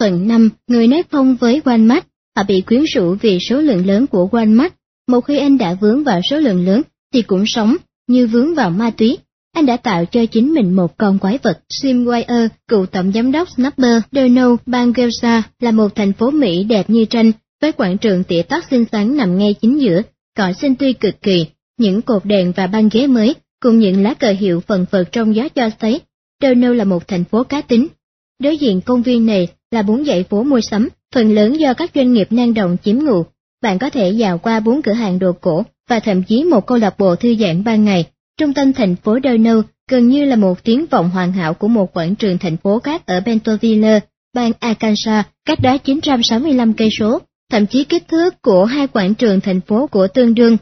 Phần 5, người nói không với Walmart, họ bị quyến rũ vì số lượng lớn của Walmart. Một khi anh đã vướng vào số lượng lớn, thì cũng sống như vướng vào ma túy. Anh đã tạo cho chính mình một con quái vật. Sim Wire, cựu tổng giám đốc Snapper, Donald Bangelsa là một thành phố Mỹ đẹp như tranh, với quảng trường tỉa tóc xinh xắn nằm ngay chính giữa, cỏ xinh tươi cực kỳ, những cột đèn và băng ghế mới, cùng những lá cờ hiệu phần phật trong gió cho thấy, Donald là một thành phố cá tính. Đối diện công viên này là bốn dãy phố mua sắm, phần lớn do các doanh nghiệp năng động chiếm ngụ. Bạn có thể dạo qua bốn cửa hàng đồ cổ và thậm chí một câu lạc bộ thư giãn ban ngày. Trung tâm thành phố Donald gần như là một tiếng vọng hoàn hảo của một quảng trường thành phố khác ở Bentonville, bang Arkansas, cách đó 965 cây số, thậm chí kích thước của hai quảng trường thành phố của tương đương.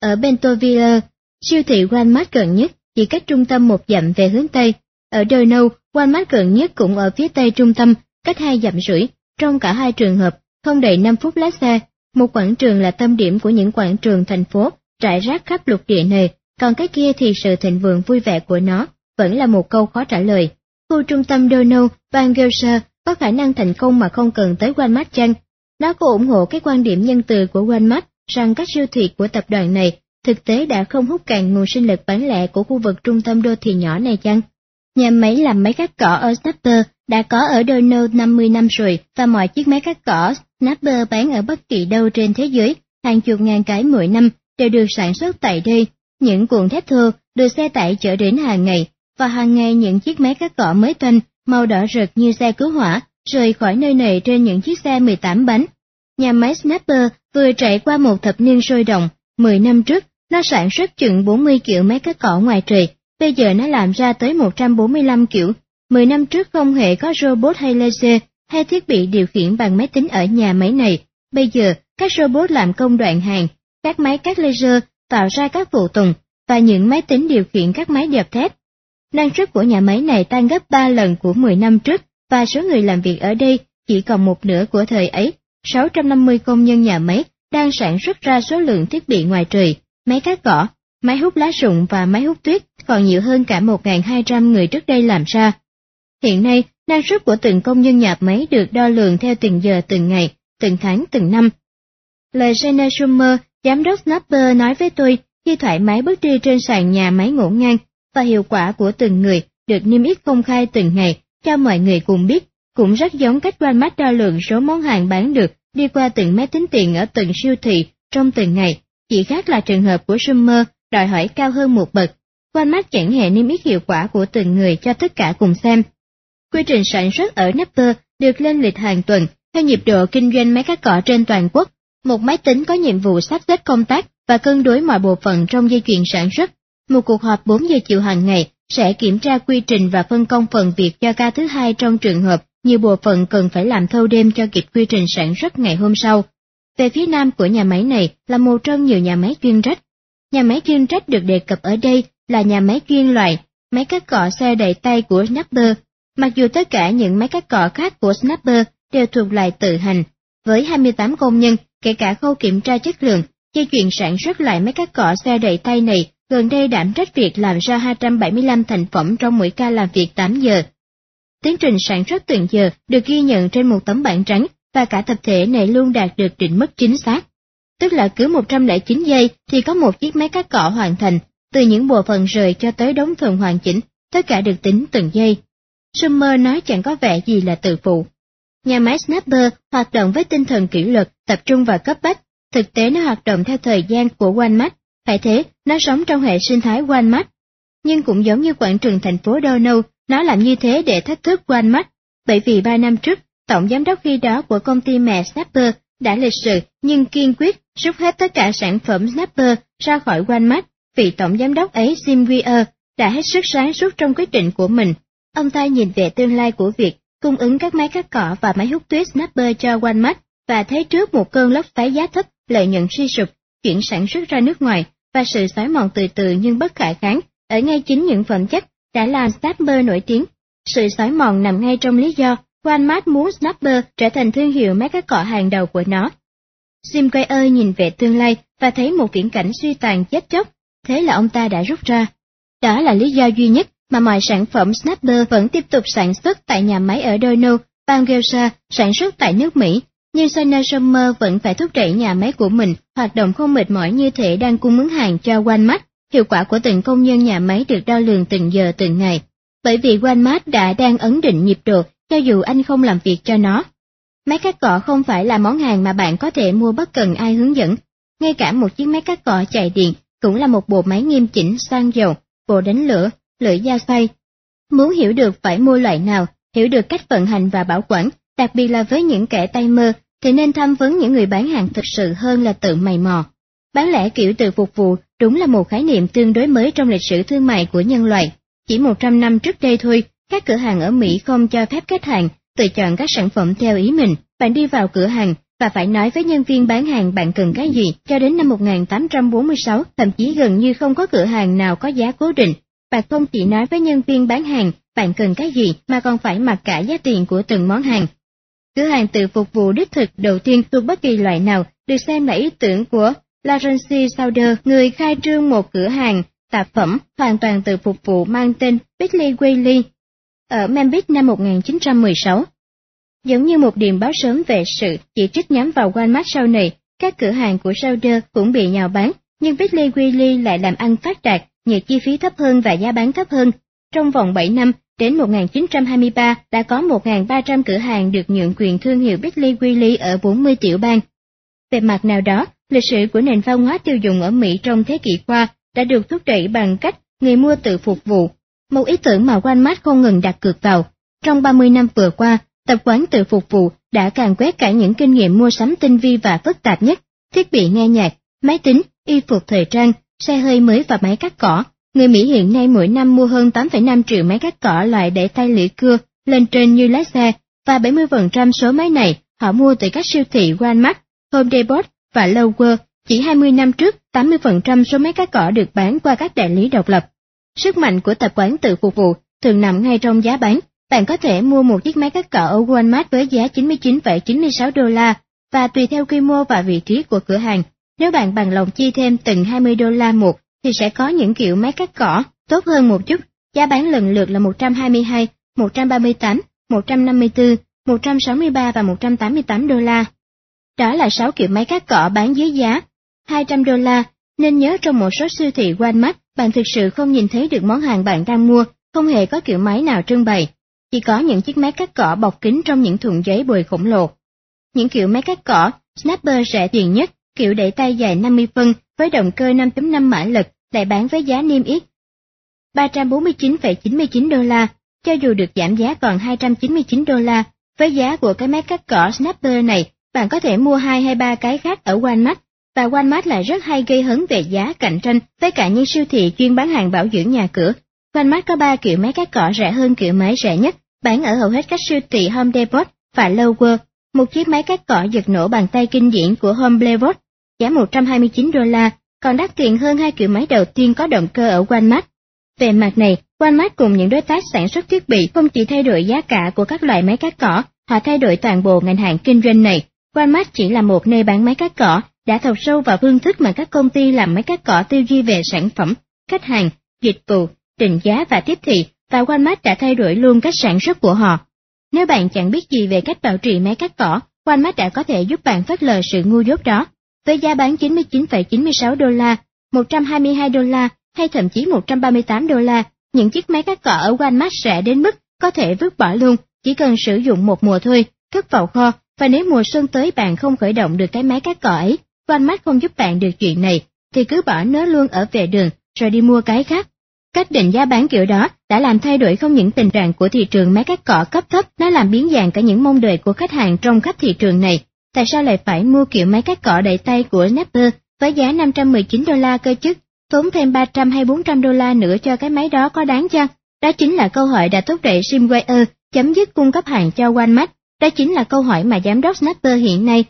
Ở Bentonville, siêu thị Walmart gần nhất chỉ cách trung tâm một dặm về hướng Tây. Ở Donald, Walmart gần nhất cũng ở phía Tây trung tâm, cách hai dặm rưỡi. Trong cả hai trường hợp, không đầy 5 phút lái xe, một quảng trường là tâm điểm của những quảng trường thành phố trải rác khắp lục địa này, còn cái kia thì sự thịnh vượng vui vẻ của nó vẫn là một câu khó trả lời. Khu trung tâm Donau, bang Georgia có khả năng thành công mà không cần tới Walmart chăng? Nó có ủng hộ cái quan điểm nhân từ của Walmart rằng các siêu thị của tập đoàn này thực tế đã không hút cạn nguồn sinh lực bán lẻ của khu vực trung tâm đô thị nhỏ này chăng? Nhà máy làm máy cắt cỏ ở Snapper đã có ở Donau 50 năm rồi và mọi chiếc máy cắt cỏ Snapper bán ở bất kỳ đâu trên thế giới, hàng chục ngàn cái mỗi năm đều được sản xuất tại đây. Những cuộn thép thô được xe tải chở đến hàng ngày, và hàng ngày những chiếc máy cắt cỏ mới toanh, màu đỏ rực như xe cứu hỏa, rời khỏi nơi này trên những chiếc xe 18 bánh. Nhà máy Snapper vừa trải qua một thập niên sôi động, 10 năm trước, nó sản xuất chừng 40 kiểu máy cắt cỏ ngoài trời, bây giờ nó làm ra tới 145 kiểu. 10 năm trước không hề có robot hay laser hay thiết bị điều khiển bằng máy tính ở nhà máy này, bây giờ các robot làm công đoạn hàng, các máy cắt laser tạo ra các phụ tùng và những máy tính điều khiển các máy dập thép. Năng suất của nhà máy này tăng gấp 3 lần của 10 năm trước và số người làm việc ở đây chỉ còn một nửa của thời ấy. 650 công nhân nhà máy đang sản xuất ra số lượng thiết bị ngoài trời, máy cắt cỏ, máy hút lá rụng và máy hút tuyết còn nhiều hơn cả 1.200 người trước đây làm ra. Hiện nay, năng suất của từng công nhân nhà máy được đo lường theo từng giờ từng ngày, từng tháng từng năm. Lời Jenna Schumer, giám đốc Snapper nói với tôi khi thoải mái bước đi trên sàn nhà máy ngổn ngang và hiệu quả của từng người được niêm yết công khai từng ngày cho mọi người cùng biết, cũng rất giống cách Walmart đo lường số món hàng bán được đi qua từng máy tính tiền ở từng siêu thị trong từng ngày, chỉ khác là trường hợp của Summer đòi hỏi cao hơn một bậc. Walmart chẳng hề niêm yết hiệu quả của từng người cho tất cả cùng xem. Quy trình sản xuất ở Napper được lên lịch hàng tuần, theo nhịp độ kinh doanh máy cắt cỏ trên toàn quốc. Một máy tính có nhiệm vụ sắp xếp công tác và cân đối mọi bộ phận trong dây chuyền sản xuất. Một cuộc họp 4 giờ chiều hàng ngày sẽ kiểm tra quy trình và phân công phần việc cho ca thứ hai trong trường hợp nhiều bộ phận cần phải làm thâu đêm cho kịp quy trình sản xuất ngày hôm sau. Về phía nam của nhà máy này là một trong nhiều nhà máy chuyên trách. Nhà máy chuyên trách được đề cập ở đây là nhà máy chuyên loại, máy cắt cỏ xe đẩy tay của Snapper. Mặc dù tất cả những máy cắt cỏ khác của Snapper đều thuộc loại tự hành, với 28 công nhân, kể cả khâu kiểm tra chất lượng, dây chuyền sản xuất lại máy cắt cỏ xe đẩy tay này gần đây đảm trách việc làm ra 275 thành phẩm trong mỗi ca làm việc 8 giờ. Tiến trình sản xuất từng giờ được ghi nhận trên một tấm bảng trắng và cả tập thể này luôn đạt được định mức chính xác. Tức là cứ 109 giây thì có một chiếc máy cắt cỏ hoàn thành, từ những bộ phận rời cho tới đống phần hoàn chỉnh, tất cả được tính từng giây. Summer nói chẳng có vẻ gì là tự phụ. Nhà máy Snapper hoạt động với tinh thần kỷ luật, tập trung và cấp bách, thực tế nó hoạt động theo thời gian của Walmart, phải thế, nó sống trong hệ sinh thái Walmart. Nhưng cũng giống như quảng trường thành phố Donau, nó làm như thế để thách thức Walmart, bởi vì ba năm trước, tổng giám đốc khi đó của công ty mẹ Snapper đã lịch sự nhưng kiên quyết rút hết tất cả sản phẩm Snapper ra khỏi Walmart vì tổng giám đốc ấy Jim Weir đã hết sức sáng suốt trong quyết định của mình. Ông ta nhìn về tương lai của việc cung ứng các máy cắt cỏ và máy hút tuyết Snapper cho Walmart và thấy trước một cơn lốc phá giá thấp, lợi nhuận suy sụp, chuyển sản xuất ra nước ngoài và sự xói mòn từ từ nhưng bất khả kháng ở ngay chính những phẩm chất đã làm Snapper nổi tiếng. Sự xói mòn nằm ngay trong lý do Walmart muốn Snapper trở thành thương hiệu máy cắt cỏ hàng đầu của nó. Jim quay ơi nhìn về tương lai và thấy một viễn cảnh suy tàn chết chóc, thế là ông ta đã rút ra. Đó là lý do duy nhất mà mọi sản phẩm Snapper vẫn tiếp tục sản xuất tại nhà máy ở Donald bang Georgia sản xuất tại nước Mỹ, nhưng Sana Summer vẫn phải thúc đẩy nhà máy của mình hoạt động không mệt mỏi như thể đang cung ứng hàng cho Walmart. Hiệu quả của từng công nhân nhà máy được đo lường từng giờ từng ngày, bởi vì Walmart đã đang ấn định nhịp độ cho dù anh không làm việc cho nó. Máy cắt cỏ không phải là món hàng mà bạn có thể mua bất cần ai hướng dẫn. Ngay cả một chiếc máy cắt cỏ chạy điện cũng là một bộ máy nghiêm chỉnh sang dầu, bộ đánh lửa, lưỡi da xoay. Muốn hiểu được phải mua loại nào, hiểu được cách vận hành và bảo quản, đặc biệt là với những kẻ tay mơ, thì nên tham vấn những người bán hàng thực sự hơn là tự mày mò. Bán lẻ kiểu tự phục vụ đúng là một khái niệm tương đối mới trong lịch sử thương mại của nhân loại. Chỉ 100 năm trước đây thôi, các cửa hàng ở Mỹ không cho phép khách hàng tự chọn các sản phẩm theo ý mình. Bạn đi vào cửa hàng và phải nói với nhân viên bán hàng bạn cần cái gì. Cho đến năm 1846, thậm chí gần như không có cửa hàng nào có giá cố định. Bạn không chỉ nói với nhân viên bán hàng bạn cần cái gì mà còn phải mặc cả giá tiền của từng món hàng. Cửa hàng tự phục vụ đích thực đầu tiên thuộc bất kỳ loại nào được xem là ý tưởng của Lawrence Sauder, người khai trương một cửa hàng tạp phẩm hoàn toàn tự phục vụ mang tên Bickley Whaley ở Memphis năm 1916. Giống như một điềm báo sớm về sự chỉ trích nhắm vào Walmart sau này, các cửa hàng của Sauder cũng bị nhào bán, nhưng Bickley Whaley lại làm ăn phát đạt nhờ chi phí thấp hơn và giá bán thấp hơn. Trong vòng 7 năm, đến 1923 đã có 1.300 cửa hàng được nhượng quyền thương hiệu Bickley Whaley ở 40 tiểu bang. Về mặt nào đó, lịch sử của nền văn hóa tiêu dùng ở Mỹ trong thế kỷ qua đã được thúc đẩy bằng cách người mua tự phục vụ, một ý tưởng mà Walmart không ngừng đặt cược vào. Trong 30 năm vừa qua, tập quán tự phục vụ đã càng quét cả những kinh nghiệm mua sắm tinh vi và phức tạp nhất, thiết bị nghe nhạc, máy tính, y phục thời trang, xe hơi mới và máy cắt cỏ. Người Mỹ hiện nay mỗi năm mua hơn 8,5 triệu máy cắt cỏ loại để tay lưỡi cưa lên trên như lái xe, và 70% số máy này họ mua từ các siêu thị Walmart, Home Depot và Lowe's. Chỉ 20 năm trước, 80% số máy cắt cỏ được bán qua các đại lý độc lập. Sức mạnh của tập quán tự phục vụ thường nằm ngay trong giá bán. Bạn có thể mua một chiếc máy cắt cỏ ở Walmart với giá 99,96 đô la và tùy theo quy mô và vị trí của cửa hàng. Nếu bạn bằng lòng chi thêm từng 20 đô la một thì sẽ có những kiểu máy cắt cỏ tốt hơn một chút. Giá bán lần lượt là 122, 138, 154, 163 và 188 đô la. Đó là 6 kiểu máy cắt cỏ bán dưới giá 200 đô la, nên nhớ trong một số siêu thị Walmart, bạn thực sự không nhìn thấy được món hàng bạn đang mua, không hề có kiểu máy nào trưng bày. Chỉ có những chiếc máy cắt cỏ bọc kính trong những thùng giấy bồi khổng lồ. Những kiểu máy cắt cỏ, Snapper rẻ tiền nhất, kiểu đẩy tay dài 50 phân với động cơ 5.5 mã lực, lại bán với giá niêm yết 349,99 đô la, cho dù được giảm giá còn 299 đô la, với giá của cái máy cắt cỏ Snapper này, bạn có thể mua hai hay ba cái khác ở Walmart và Walmart lại rất hay gây hấn về giá cạnh tranh với cả những siêu thị chuyên bán hàng bảo dưỡng nhà cửa. Walmart có 3 kiểu máy cắt cỏ rẻ hơn kiểu máy rẻ nhất, bán ở hầu hết các siêu thị Home Depot và Lowe's. Một chiếc máy cắt cỏ giật nổ bàn tay kinh điển của Home Depot, giá 129 đô la, còn đắt tiền hơn hai kiểu máy đầu tiên có động cơ ở Walmart. Về mặt này, Walmart cùng những đối tác sản xuất thiết bị không chỉ thay đổi giá cả của các loại máy cắt cỏ, họ thay đổi toàn bộ ngành hàng kinh doanh này. Walmart chỉ là một nơi bán máy cắt cỏ, đã thọc sâu vào phương thức mà các công ty làm máy cắt cỏ tiêu duy về sản phẩm, khách hàng, dịch vụ, định giá và tiếp thị, và Walmart đã thay đổi luôn cách sản xuất của họ. Nếu bạn chẳng biết gì về cách bảo trì máy cắt cỏ, Walmart đã có thể giúp bạn phớt lờ sự ngu dốt đó. Với giá bán 99,96 đô la, 122 đô la hay thậm chí 138 đô la, những chiếc máy cắt cỏ ở Walmart rẻ đến mức có thể vứt bỏ luôn, chỉ cần sử dụng một mùa thôi, cất vào kho, và nếu mùa xuân tới bạn không khởi động được cái máy cắt cỏ ấy, Walmart không giúp bạn được chuyện này, thì cứ bỏ nó luôn ở vệ đường, rồi đi mua cái khác. Cách định giá bán kiểu đó đã làm thay đổi không những tình trạng của thị trường máy cắt cỏ cấp thấp, nó làm biến dạng cả những mong đợi của khách hàng trong khắp thị trường này. Tại sao lại phải mua kiểu máy cắt cỏ đẩy tay của Napper với giá 519 đô la cơ chứ? Tốn thêm 300 hay 400 đô la nữa cho cái máy đó có đáng chăng? Đó chính là câu hỏi đã thúc đẩy Simwire chấm dứt cung cấp hàng cho Walmart. Đó chính là câu hỏi mà giám đốc Snapper hiện nay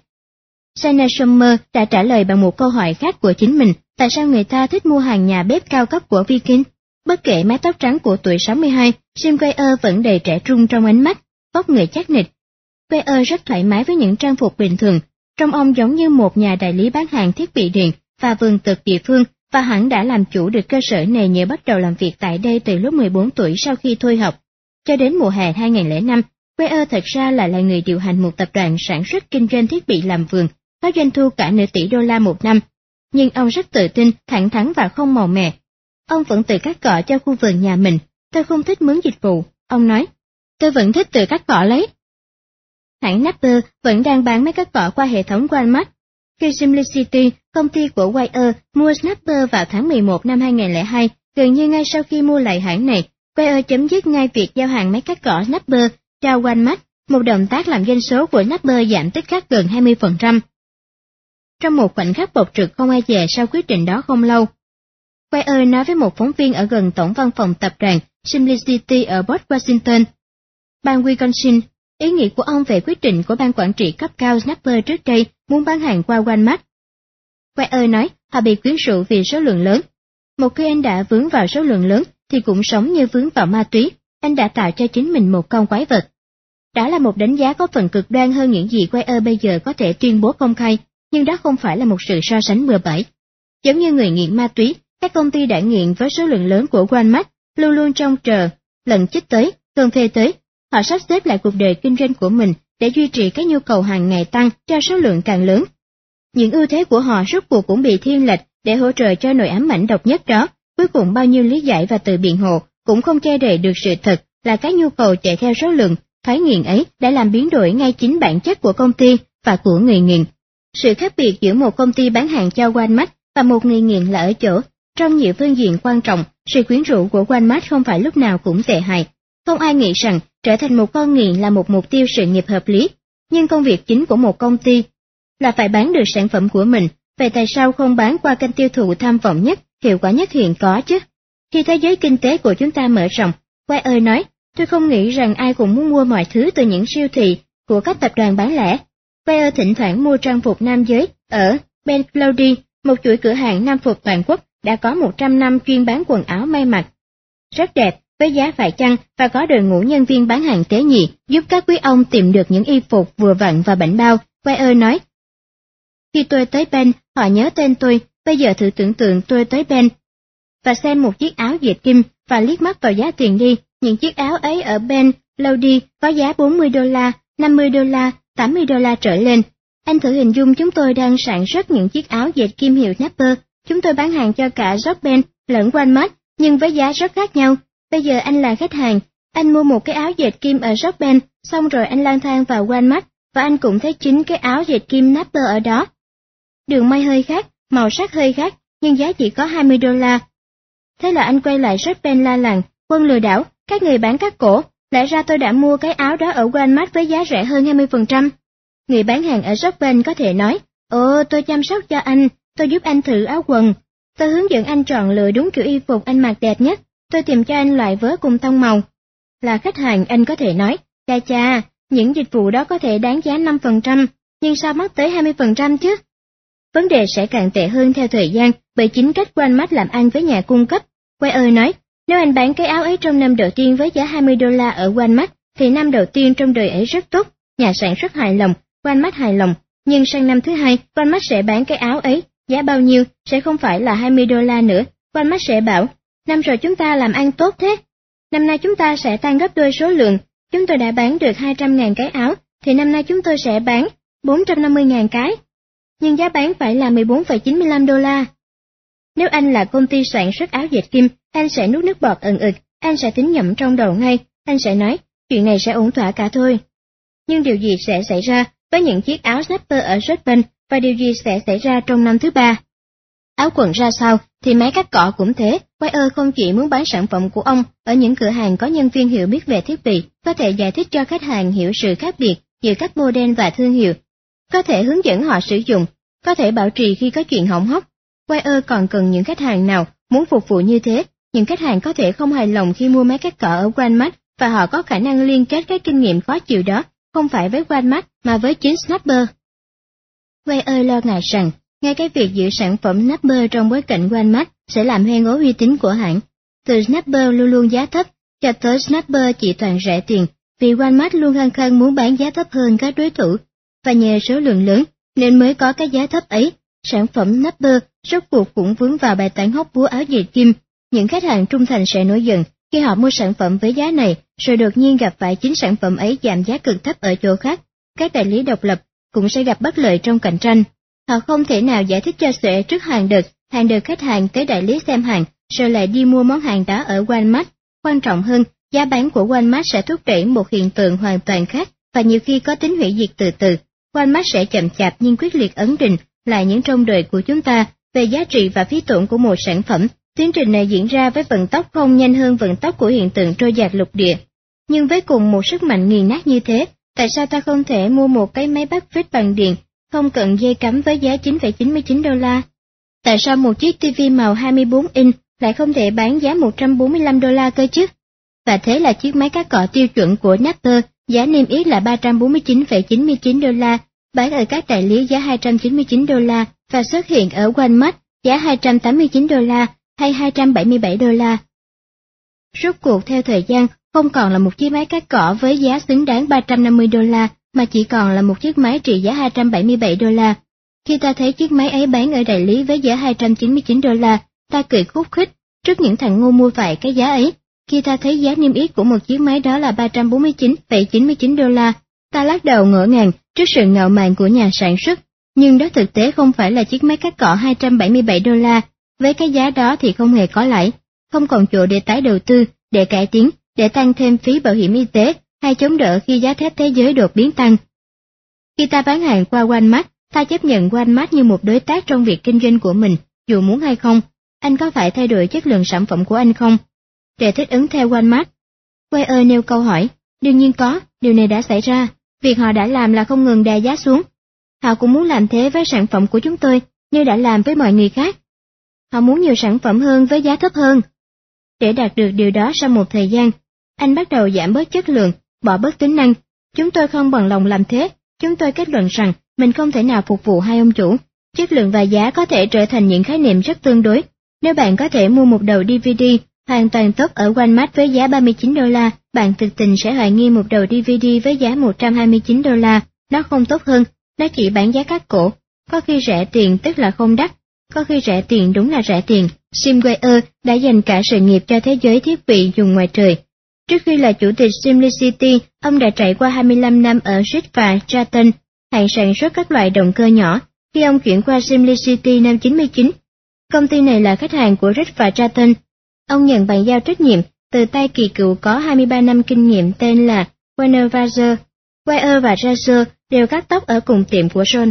Sana Sommer đã trả lời bằng một câu hỏi khác của chính mình, tại sao người ta thích mua hàng nhà bếp cao cấp của Viking? Bất kể mái tóc trắng của tuổi 62, Jim Weyer vẫn đầy trẻ trung trong ánh mắt, vóc người chắc nịch. Weyer rất thoải mái với những trang phục bình thường, trông ông giống như một nhà đại lý bán hàng thiết bị điện và vườn tược địa phương và hẳn đã làm chủ được cơ sở này nhờ bắt đầu làm việc tại đây từ lúc 14 tuổi sau khi thôi học. Cho đến mùa hè 2005, Weyer thật ra là là người điều hành một tập đoàn sản xuất kinh doanh thiết bị làm vườn, có doanh thu cả nửa tỷ đô la một năm. Nhưng ông rất tự tin, thẳng thắn và không màu mè. Ông vẫn tự cắt cỏ cho khu vườn nhà mình, tôi không thích mướn dịch vụ, ông nói. Tôi vẫn thích tự cắt cỏ lấy. Hãng Napper vẫn đang bán máy cắt cỏ qua hệ thống Walmart. Khi Simplicity, công ty của Wire, mua Snapper vào tháng 11 năm 2002, gần như ngay sau khi mua lại hãng này, Wire chấm dứt ngay việc giao hàng máy cắt cỏ Snapper cho Walmart, một động tác làm doanh số của Snapper giảm tích khắc gần 20%. Trong một khoảnh khắc bột trực không ai về sau quyết định đó không lâu, Weir nói với một phóng viên ở gần tổng văn phòng tập đoàn Simplicity ở Port Washington. Bang Wisconsin, ý nghĩ của ông về quyết định của ban quản trị cấp cao Snapper trước đây muốn bán hàng qua Walmart. Weir nói họ bị quyến rũ vì số lượng lớn. Một khi anh đã vướng vào số lượng lớn thì cũng sống như vướng vào ma túy, anh đã tạo cho chính mình một con quái vật. Đó là một đánh giá có phần cực đoan hơn những gì Weir bây giờ có thể tuyên bố công khai, nhưng đó không phải là một sự so sánh bừa bãi. Giống như người nghiện ma túy, các công ty đã nghiện với số lượng lớn của Walmart luôn luôn trông chờ, lần chích tới, cơn phê tới. Họ sắp xếp lại cuộc đời kinh doanh của mình để duy trì các nhu cầu hàng ngày tăng cho số lượng càng lớn. Những ưu thế của họ rốt cuộc cũng bị thiên lệch để hỗ trợ cho nỗi ám ảnh độc nhất đó. Cuối cùng bao nhiêu lý giải và từ biện hộ cũng không che đậy được sự thật là cái nhu cầu chạy theo số lượng, thoái nghiện ấy đã làm biến đổi ngay chính bản chất của công ty và của người nghiện. Sự khác biệt giữa một công ty bán hàng cho Walmart và một người nghiện là ở chỗ trong nhiều phương diện quan trọng, sự quyến rũ của Walmart không phải lúc nào cũng tệ hại. Không ai nghĩ rằng trở thành một con nghiện là một mục tiêu sự nghiệp hợp lý, nhưng công việc chính của một công ty là phải bán được sản phẩm của mình, vậy tại sao không bán qua kênh tiêu thụ tham vọng nhất, hiệu quả nhất hiện có chứ? Khi thế giới kinh tế của chúng ta mở rộng, Quay ơi nói, tôi không nghĩ rằng ai cũng muốn mua mọi thứ từ những siêu thị của các tập đoàn bán lẻ. Quay ơi thỉnh thoảng mua trang phục nam giới ở Ben Cloudy, một chuỗi cửa hàng nam phục toàn quốc đã có 100 năm chuyên bán quần áo may mặc. Rất đẹp, với giá phải chăng và có đội ngũ nhân viên bán hàng tế nhị giúp các quý ông tìm được những y phục vừa vặn và bảnh bao, quay ơi nói. Khi tôi tới Ben, họ nhớ tên tôi, bây giờ thử tưởng tượng tôi tới Ben và xem một chiếc áo dệt kim và liếc mắt vào giá tiền đi, những chiếc áo ấy ở Ben, lâu đi có giá 40 đô la, 50 đô la, 80 đô la trở lên. Anh thử hình dung chúng tôi đang sản xuất những chiếc áo dệt kim hiệu Napper Chúng tôi bán hàng cho cả Jobben lẫn Walmart, nhưng với giá rất khác nhau. Bây giờ anh là khách hàng, anh mua một cái áo dệt kim ở Jobben, xong rồi anh lang thang vào Walmart, và anh cũng thấy chính cái áo dệt kim Napper ở đó. Đường may hơi khác, màu sắc hơi khác, nhưng giá chỉ có 20 đô la. Thế là anh quay lại Jobben la làng, quân lừa đảo, các người bán cắt cổ, lẽ ra tôi đã mua cái áo đó ở Walmart với giá rẻ hơn 20%. Người bán hàng ở Jobben có thể nói, ồ tôi chăm sóc cho anh, Tôi giúp anh thử áo quần. Tôi hướng dẫn anh chọn lựa đúng kiểu y phục anh mặc đẹp nhất. Tôi tìm cho anh loại vớ cùng tông màu. Là khách hàng anh có thể nói, cha cha, những dịch vụ đó có thể đáng giá 5%, nhưng sao mất tới 20% chứ? Vấn đề sẽ càng tệ hơn theo thời gian bởi chính cách của anh mắt làm ăn với nhà cung cấp. Quay ơi nói, nếu anh bán cái áo ấy trong năm đầu tiên với giá 20 đô la ở Walmart, thì năm đầu tiên trong đời ấy rất tốt, nhà sản xuất hài lòng, Walmart hài lòng, nhưng sang năm thứ hai, Walmart sẽ bán cái áo ấy Giá bao nhiêu sẽ không phải là 20 đô la nữa, quan mắt sẽ bảo, năm rồi chúng ta làm ăn tốt thế. Năm nay chúng ta sẽ tăng gấp đôi số lượng, chúng tôi đã bán được 200.000 cái áo, thì năm nay chúng tôi sẽ bán 450.000 cái. Nhưng giá bán phải là 14,95 đô la. Nếu anh là công ty sản xuất áo dệt kim, anh sẽ nuốt nước bọt ẩn ực, anh sẽ tính nhẩm trong đầu ngay, anh sẽ nói, chuyện này sẽ ổn thỏa cả thôi. Nhưng điều gì sẽ xảy ra với những chiếc áo snapper ở Redmond và điều gì sẽ xảy ra trong năm thứ ba. Áo quần ra sao thì máy cắt cỏ cũng thế, quay không chỉ muốn bán sản phẩm của ông ở những cửa hàng có nhân viên hiểu biết về thiết bị, có thể giải thích cho khách hàng hiểu sự khác biệt giữa các model và thương hiệu, có thể hướng dẫn họ sử dụng, có thể bảo trì khi có chuyện hỏng hóc. Quay còn cần những khách hàng nào muốn phục vụ như thế, những khách hàng có thể không hài lòng khi mua máy cắt cỏ ở Walmart và họ có khả năng liên kết các kinh nghiệm khó chịu đó, không phải với Walmart mà với chính Snapper. Quay ơi lo ngại rằng, ngay cái việc giữ sản phẩm Snapper trong bối cảnh Walmart sẽ làm hoen ố uy tín của hãng. Từ Snapper luôn luôn giá thấp, cho tới Snapper chỉ toàn rẻ tiền, vì Walmart luôn khăng khăng muốn bán giá thấp hơn các đối thủ, và nhờ số lượng lớn nên mới có cái giá thấp ấy. Sản phẩm Snapper rốt cuộc cũng vướng vào bài toán hóc búa áo dệt kim. Những khách hàng trung thành sẽ nổi giận khi họ mua sản phẩm với giá này rồi đột nhiên gặp phải chính sản phẩm ấy giảm giá cực thấp ở chỗ khác, các đại lý độc lập cũng sẽ gặp bất lợi trong cạnh tranh. Họ không thể nào giải thích cho xuể trước hàng đợt, hàng đợt khách hàng tới đại lý xem hàng, rồi lại đi mua món hàng đó ở Walmart. Quan trọng hơn, giá bán của Walmart sẽ thúc đẩy một hiện tượng hoàn toàn khác và nhiều khi có tính hủy diệt từ từ. Walmart sẽ chậm chạp nhưng quyết liệt ấn định lại những trông đợi của chúng ta về giá trị và phí tổn của một sản phẩm. Tiến trình này diễn ra với vận tốc không nhanh hơn vận tốc của hiện tượng trôi dạt lục địa. Nhưng với cùng một sức mạnh nghiền nát như thế, tại sao ta không thể mua một cái máy bắt vít bằng điện, không cần dây cắm với giá 9,99 đô la? Tại sao một chiếc TV màu 24 inch lại không thể bán giá 145 đô la cơ chứ? Và thế là chiếc máy cắt cọ tiêu chuẩn của Napper, giá niêm yết là 349,99 đô la, bán ở các đại lý giá 299 đô la và xuất hiện ở Walmart giá 289 đô la hay 277 đô la. Rốt cuộc theo thời gian, không còn là một chiếc máy cắt cỏ với giá xứng đáng 350 đô la, mà chỉ còn là một chiếc máy trị giá 277 đô la. Khi ta thấy chiếc máy ấy bán ở đại lý với giá 299 đô la, ta cười khúc khích trước những thằng ngu mua phải cái giá ấy. Khi ta thấy giá niêm yết của một chiếc máy đó là 349,99 đô la, ta lắc đầu ngỡ ngàng trước sự ngạo mạn của nhà sản xuất. Nhưng đó thực tế không phải là chiếc máy cắt cỏ 277 đô la, với cái giá đó thì không hề có lãi, không còn chỗ để tái đầu tư, để cải tiến, để tăng thêm phí bảo hiểm y tế hay chống đỡ khi giá thép thế giới đột biến tăng. Khi ta bán hàng qua Walmart, ta chấp nhận Walmart như một đối tác trong việc kinh doanh của mình, dù muốn hay không. Anh có phải thay đổi chất lượng sản phẩm của anh không? Để thích ứng theo Walmart. Weir nêu câu hỏi, đương nhiên có, điều này đã xảy ra. Việc họ đã làm là không ngừng đè giá xuống. Họ cũng muốn làm thế với sản phẩm của chúng tôi, như đã làm với mọi người khác. Họ muốn nhiều sản phẩm hơn với giá thấp hơn. Để đạt được điều đó sau một thời gian, anh bắt đầu giảm bớt chất lượng, bỏ bớt tính năng. Chúng tôi không bằng lòng làm thế, chúng tôi kết luận rằng mình không thể nào phục vụ hai ông chủ. Chất lượng và giá có thể trở thành những khái niệm rất tương đối. Nếu bạn có thể mua một đầu DVD hoàn toàn tốt ở Walmart với giá 39 đô la, bạn thực tình sẽ hoài nghi một đầu DVD với giá 129 đô la, nó không tốt hơn, nó chỉ bán giá cắt cổ. Có khi rẻ tiền tức là không đắt, có khi rẻ tiền đúng là rẻ tiền. Simware đã dành cả sự nghiệp cho thế giới thiết bị dùng ngoài trời. Trước khi là chủ tịch Simplicity, ông đã trải qua 25 năm ở Ritz và Charlton, hãng sản xuất các loại động cơ nhỏ. Khi ông chuyển qua Simplicity năm 99, công ty này là khách hàng của Ritz và Charlton. Ông nhận bàn giao trách nhiệm từ tay kỳ cựu có 23 năm kinh nghiệm tên là Werner Vazer. Wire và Razer đều cắt tóc ở cùng tiệm của John.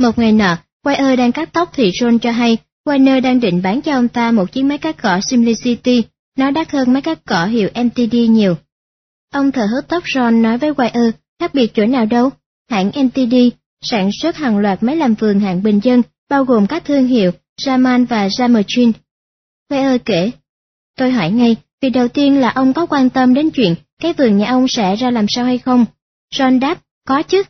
Một ngày nọ, Wire đang cắt tóc thì John cho hay Warner đang định bán cho ông ta một chiếc máy cắt cỏ Simplicity, nó đắt hơn mấy các cỏ hiệu MTD nhiều. Ông thợ hớt tóc John nói với Wire, khác biệt chỗ nào đâu, hãng MTD sản xuất hàng loạt máy làm vườn hạng bình dân, bao gồm các thương hiệu Raman và Zamerchin. Wire kể, tôi hỏi ngay, vì đầu tiên là ông có quan tâm đến chuyện cái vườn nhà ông sẽ ra làm sao hay không? John đáp, có chứ.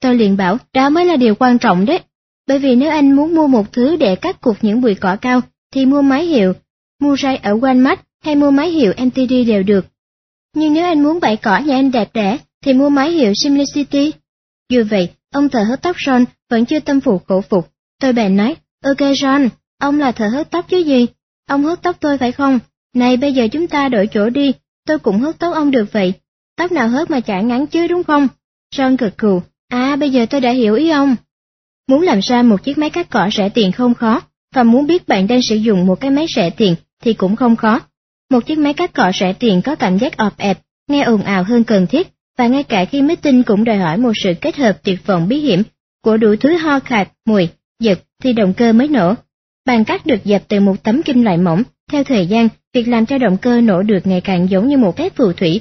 Tôi liền bảo, đó mới là điều quan trọng đấy. Bởi vì nếu anh muốn mua một thứ để cắt cục những bụi cỏ cao, thì mua máy hiệu, mua ray ở Walmart hay mua máy hiệu MTD đều được. Nhưng nếu anh muốn bãi cỏ nhà anh đẹp đẽ, thì mua máy hiệu Simplicity. Dù vậy, ông thợ hớt tóc John vẫn chưa tâm phục khổ phục. Tôi bèn nói, ok John, ông là thợ hớt tóc chứ gì? Ông hớt tóc tôi phải không? Này bây giờ chúng ta đổi chỗ đi, tôi cũng hớt tóc ông được vậy. Tóc nào hớt mà chả ngắn chứ đúng không? John cực cù, à bây giờ tôi đã hiểu ý ông. Muốn làm ra một chiếc máy cắt cỏ rẻ tiền không khó, và muốn biết bạn đang sử dụng một cái máy rẻ tiền thì cũng không khó. Một chiếc máy cắt cỏ rẻ tiền có cảm giác ọp ẹp, nghe ồn ào hơn cần thiết, và ngay cả khi meeting cũng đòi hỏi một sự kết hợp tuyệt vọng bí hiểm của đủ thứ ho khạc, mùi, giật thì động cơ mới nổ. Bàn cắt được dập từ một tấm kim loại mỏng, theo thời gian, việc làm cho động cơ nổ được ngày càng giống như một phép phù thủy.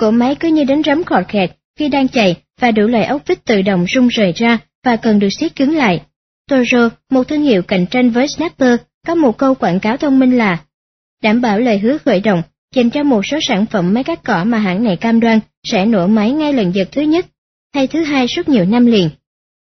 Cỗ máy cứ như đánh rắm khọt khẹt khi đang chạy và đủ loại ốc vít tự động rung rời ra và cần được siết cứng lại. Toro, một thương hiệu cạnh tranh với Snapper, có một câu quảng cáo thông minh là đảm bảo lời hứa khởi động dành cho một số sản phẩm máy cắt cỏ mà hãng này cam đoan sẽ nổ máy ngay lần giật thứ nhất hay thứ hai suốt nhiều năm liền.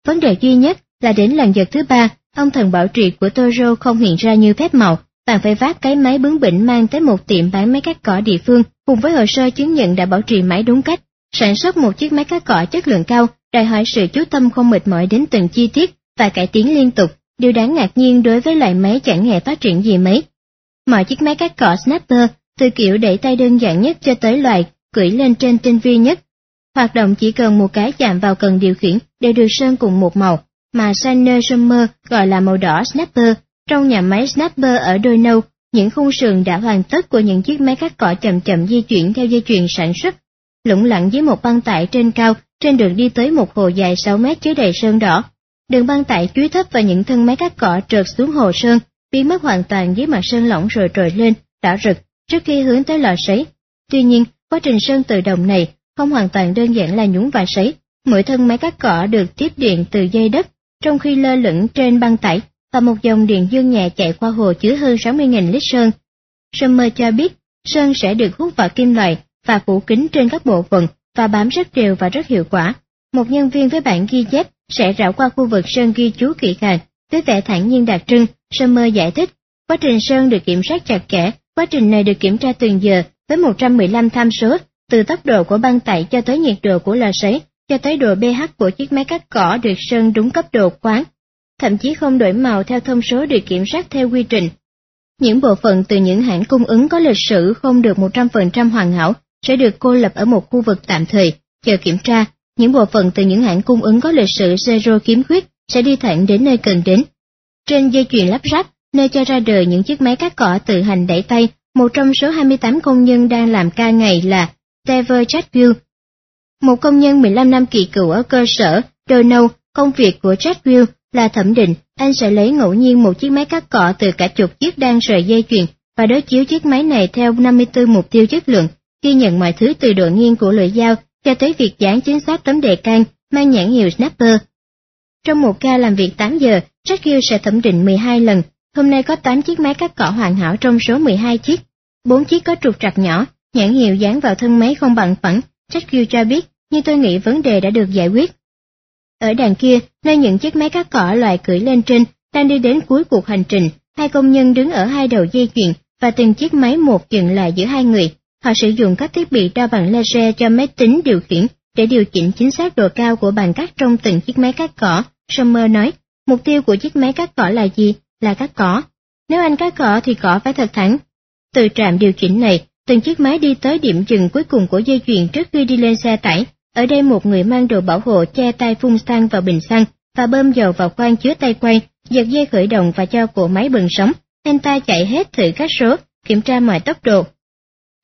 Vấn đề duy nhất là đến lần giật thứ ba, ông thần bảo trì của Toro không hiện ra như phép màu, bạn phải vác cái máy bướng bỉnh mang tới một tiệm bán máy cắt cỏ địa phương cùng với hồ sơ chứng nhận đã bảo trì máy đúng cách. Sản xuất một chiếc máy cắt cỏ chất lượng cao đòi hỏi sự chú tâm không mệt mỏi đến từng chi tiết và cải tiến liên tục, điều đáng ngạc nhiên đối với loại máy chẳng hề phát triển gì mấy. Mọi chiếc máy cắt cỏ Snapper, từ kiểu để tay đơn giản nhất cho tới loại cưỡi lên trên tinh vi nhất. Hoạt động chỉ cần một cái chạm vào cần điều khiển đều được sơn cùng một màu, mà Sanner Summer gọi là màu đỏ Snapper. Trong nhà máy Snapper ở đôi nâu, những khung sườn đã hoàn tất của những chiếc máy cắt cỏ chậm chậm di chuyển theo dây chuyền sản xuất. Lũng lặng dưới một băng tải trên cao, trên đường đi tới một hồ dài 6 mét chứa đầy sơn đỏ. Đường băng tải chuối thấp và những thân máy cắt cỏ trượt xuống hồ sơn, biến mất hoàn toàn dưới mặt sơn lỏng rồi trồi lên, đỏ rực, trước khi hướng tới lò sấy. Tuy nhiên, quá trình sơn tự động này không hoàn toàn đơn giản là nhúng và sấy. Mỗi thân máy cắt cỏ được tiếp điện từ dây đất, trong khi lơ lửng trên băng tải, và một dòng điện dương nhẹ chạy qua hồ chứa hơn 60.000 lít sơn. Summer cho biết, sơn sẽ được hút vào kim loại và phủ kính trên các bộ phận và bám rất đều và rất hiệu quả. Một nhân viên với bản ghi chép sẽ rảo qua khu vực sơn ghi chú kỹ càng, với vẻ thản nhiên đặc trưng, Summer giải thích, quá trình sơn được kiểm soát chặt chẽ, quá trình này được kiểm tra từng giờ với 115 tham số, từ tốc độ của băng tẩy cho tới nhiệt độ của lò sấy, cho tới độ pH của chiếc máy cắt cỏ được sơn đúng cấp độ khoáng, thậm chí không đổi màu theo thông số được kiểm soát theo quy trình. Những bộ phận từ những hãng cung ứng có lịch sử không được 100% hoàn hảo sẽ được cô lập ở một khu vực tạm thời, chờ kiểm tra. Những bộ phận từ những hãng cung ứng có lịch sử zero kiếm khuyết sẽ đi thẳng đến nơi cần đến. Trên dây chuyền lắp ráp, nơi cho ra đời những chiếc máy cắt cỏ tự hành đẩy tay, một trong số 28 công nhân đang làm ca ngày là Trevor Chatfield. Một công nhân 15 năm kỳ cựu ở cơ sở Donau, công việc của Chatfield là thẩm định, anh sẽ lấy ngẫu nhiên một chiếc máy cắt cỏ từ cả chục chiếc đang sợi dây chuyền và đối chiếu chiếc máy này theo 54 mục tiêu chất lượng, ghi nhận mọi thứ từ độ nghiêng của lưỡi dao cho tới việc dán chính xác tấm đề can mang nhãn hiệu Snapper. Trong một ca làm việc 8 giờ, Jackie sẽ thẩm định 12 lần. Hôm nay có 8 chiếc máy cắt cỏ hoàn hảo trong số 12 chiếc. 4 chiếc có trục trặc nhỏ, nhãn hiệu dán vào thân máy không bằng phẳng. Jackie cho biết, nhưng tôi nghĩ vấn đề đã được giải quyết. Ở đàn kia, nơi những chiếc máy cắt cỏ loại cưỡi lên trên, đang đi đến cuối cuộc hành trình, hai công nhân đứng ở hai đầu dây chuyền và từng chiếc máy một dừng lại giữa hai người. Họ sử dụng các thiết bị đo bằng laser cho máy tính điều khiển để điều chỉnh chính xác độ cao của bàn cắt trong từng chiếc máy cắt cỏ. Sommer nói, mục tiêu của chiếc máy cắt cỏ là gì? Là cắt cỏ. Nếu anh cắt cỏ thì cỏ phải thật thẳng. Từ trạm điều chỉnh này, từng chiếc máy đi tới điểm dừng cuối cùng của dây chuyền trước khi đi lên xe tải. Ở đây một người mang đồ bảo hộ che tay phun xăng vào bình xăng và bơm dầu vào khoang chứa tay quay, giật dây khởi động và cho cổ máy bừng sống. Anh ta chạy hết thử các số, kiểm tra mọi tốc độ,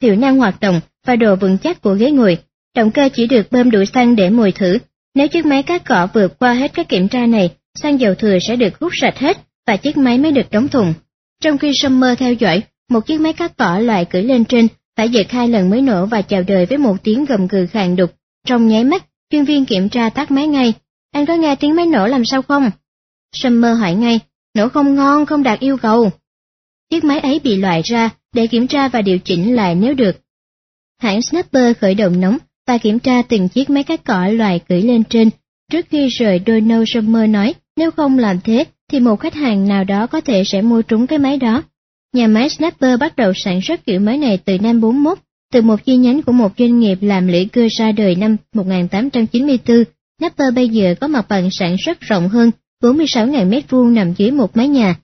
hiệu năng hoạt động và độ vững chắc của ghế ngồi. Động cơ chỉ được bơm đủ xăng để mồi thử. Nếu chiếc máy cắt cỏ vượt qua hết các kiểm tra này, xăng dầu thừa sẽ được hút sạch hết và chiếc máy mới được đóng thùng. Trong khi Summer theo dõi, một chiếc máy cắt cỏ loại cưỡi lên trên phải giật hai lần mới nổ và chào đời với một tiếng gầm gừ khàn đục. Trong nháy mắt, chuyên viên kiểm tra tắt máy ngay. Anh có nghe tiếng máy nổ làm sao không? Summer hỏi ngay, nổ không ngon, không đạt yêu cầu. Chiếc máy ấy bị loại ra để kiểm tra và điều chỉnh lại nếu được. Hãng Snapper khởi động nóng và kiểm tra từng chiếc máy cắt cỏ loại cưỡi lên trên. Trước khi rời Donald Summer nói, nếu không làm thế thì một khách hàng nào đó có thể sẽ mua trúng cái máy đó. Nhà máy Snapper bắt đầu sản xuất kiểu máy này từ năm 41, từ một chi nhánh của một doanh nghiệp làm lưỡi cưa ra đời năm 1894. Snapper bây giờ có mặt bằng sản xuất rộng hơn 46.000 mét vuông nằm dưới một mái nhà.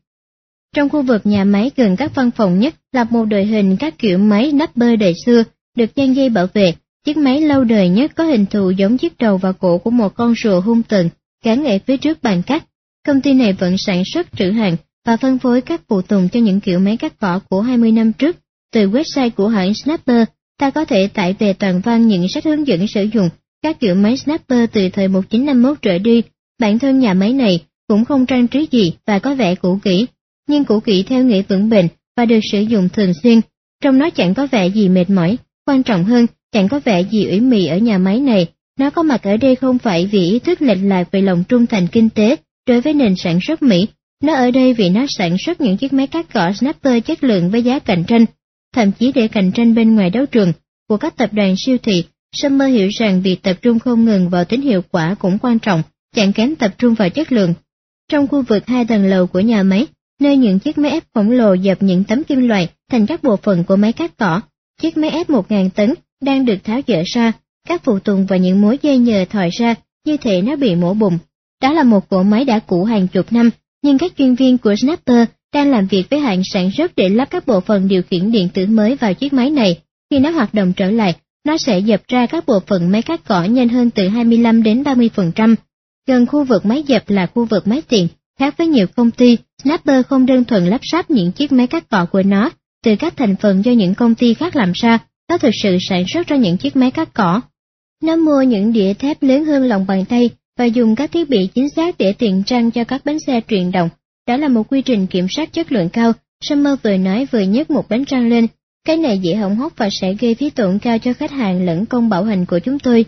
Trong khu vực nhà máy gần các văn phòng nhất là một đội hình các kiểu máy Snapper đời xưa, được dây dây bảo vệ. Chiếc máy lâu đời nhất có hình thù giống chiếc đầu và cổ của một con rùa hung tợn, gắn ở phía trước bàn cắt. Công ty này vẫn sản xuất trữ hàng và phân phối các phụ tùng cho những kiểu máy cắt cỏ của 20 năm trước. Từ website của hãng Snapper, ta có thể tải về toàn văn những sách hướng dẫn sử dụng các kiểu máy Snapper từ thời 1951 trở đi. Bản thân nhà máy này cũng không trang trí gì và có vẻ cũ kỹ, nhưng cũ kỹ theo nghĩa vững bền và được sử dụng thường xuyên. Trong nó chẳng có vẻ gì mệt mỏi, quan trọng hơn, chẳng có vẻ gì ủy mị ở nhà máy này. Nó có mặt ở đây không phải vì ý thức lệch lạc về lòng trung thành kinh tế đối với nền sản xuất Mỹ, nó ở đây vì nó sản xuất những chiếc máy cắt cỏ Snapper chất lượng với giá cạnh tranh, thậm chí để cạnh tranh bên ngoài đấu trường của các tập đoàn siêu thị. Summer hiểu rằng việc tập trung không ngừng vào tính hiệu quả cũng quan trọng, chẳng kém tập trung vào chất lượng. Trong khu vực hai tầng lầu của nhà máy, nơi những chiếc máy ép khổng lồ dập những tấm kim loại thành các bộ phận của máy cắt cỏ, chiếc máy ép 1.000 tấn đang được tháo dỡ ra, các phụ tùng và những mối dây nhờ thỏi ra như thể nó bị mổ bụng. Đó là một cỗ máy đã cũ hàng chục năm nhưng các chuyên viên của Snapper đang làm việc với hãng sản xuất để lắp các bộ phận điều khiển điện tử mới vào chiếc máy này. Khi nó hoạt động trở lại, nó sẽ dập ra các bộ phận máy cắt cỏ nhanh hơn từ 25 đến 30%. Gần khu vực máy dập là khu vực máy tiện, khác với nhiều công ty, Snapper không đơn thuần lắp ráp những chiếc máy cắt cỏ của nó từ các thành phần do những công ty khác làm ra, nó thực sự sản xuất ra những chiếc máy cắt cỏ. Nó mua những đĩa thép lớn hơn lòng bàn tay và dùng các thiết bị chính xác để tiện trang cho các bánh xe truyền động. Đó là một quy trình kiểm soát chất lượng cao, Summer vừa nói vừa nhấc một bánh răng lên. Cái này dễ hỏng hóc và sẽ gây phí tổn cao cho khách hàng lẫn công bảo hành của chúng tôi.